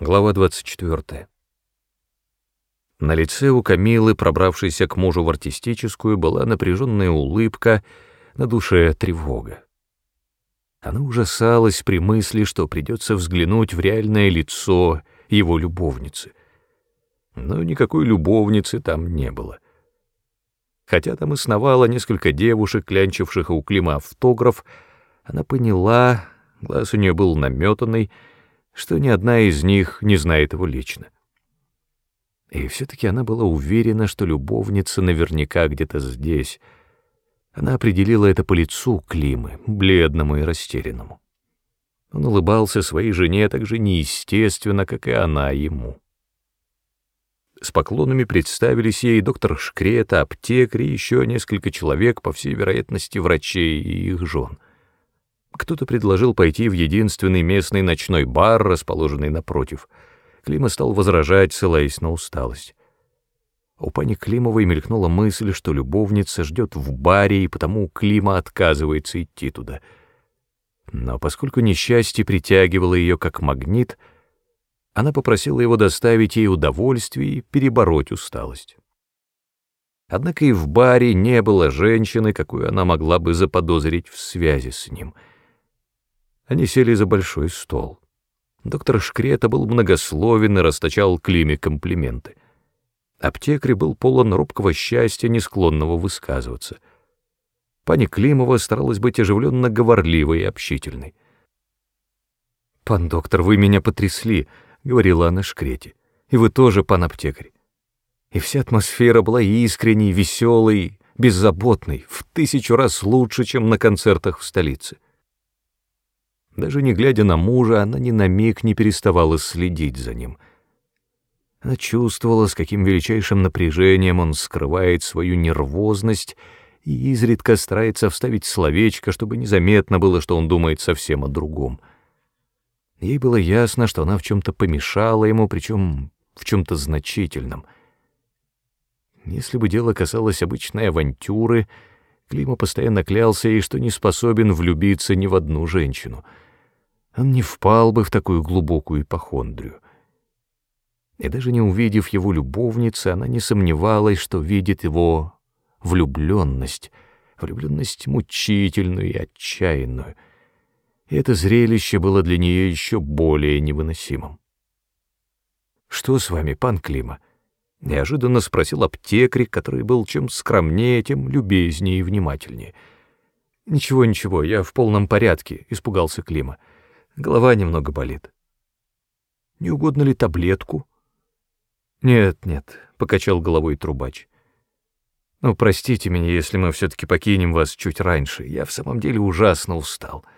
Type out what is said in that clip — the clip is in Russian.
Глава 24. На лице у Камилы, пробравшейся к мужу в артистическую, была напряженная улыбка, на душе тревога. Она ужасалась при мысли, что придется взглянуть в реальное лицо его любовницы. Но никакой любовницы там не было. Хотя там и сновало несколько девушек, клянчивших у Клима автограф, она поняла, глаз у нее был наметанный, что ни одна из них не знает его лично. И все-таки она была уверена, что любовница наверняка где-то здесь. Она определила это по лицу Климы, бледному и растерянному. Он улыбался своей жене так же неестественно, как и она ему. С поклонами представились ей доктор Шкрета, аптекарь и еще несколько человек, по всей вероятности, врачей и их жен — кто-то предложил пойти в единственный местный ночной бар, расположенный напротив. Клима стал возражать, ссылаясь на усталость. У пани Климовой мелькнула мысль, что любовница ждет в баре, и потому Клима отказывается идти туда. Но поскольку несчастье притягивало ее как магнит, она попросила его доставить ей удовольствие и перебороть усталость. Однако и в баре не было женщины, какую она могла бы заподозрить в связи с ним — они сели за большой стол. Доктор Шкрета был многословен и расточал Климе комплименты. Аптекарь был полон робкого счастья, не склонного высказываться. Пани Климова старалась быть оживленно говорливой и общительной. «Пан доктор, вы меня потрясли», — говорила она Шкрете. «И вы тоже, пан аптекарь». И вся атмосфера была искренней, веселой, беззаботной, в тысячу раз лучше, чем на концертах в столице. Даже не глядя на мужа, она ни на миг не переставала следить за ним. Она чувствовала, с каким величайшим напряжением он скрывает свою нервозность и изредка старается вставить словечко, чтобы незаметно было, что он думает совсем о другом. Ей было ясно, что она в чем-то помешала ему, причем в чем-то значительном. Если бы дело касалось обычной авантюры, Клима постоянно клялся ей, что не способен влюбиться ни в одну женщину — он не впал бы в такую глубокую ипохондрию. И даже не увидев его любовницы, она не сомневалась, что видит его влюбленность, влюбленность мучительную и отчаянную. И это зрелище было для нее еще более невыносимым. «Что с вами, пан Клима?» — неожиданно спросил аптекарь, который был чем скромнее, тем любезнее и внимательнее. «Ничего, ничего, я в полном порядке», — испугался Клима. Голова немного болит. Не угодно ли таблетку? Нет, нет, покачал головой трубач. Ну, простите меня, если мы все-таки покинем вас чуть раньше. Я в самом деле ужасно устал. —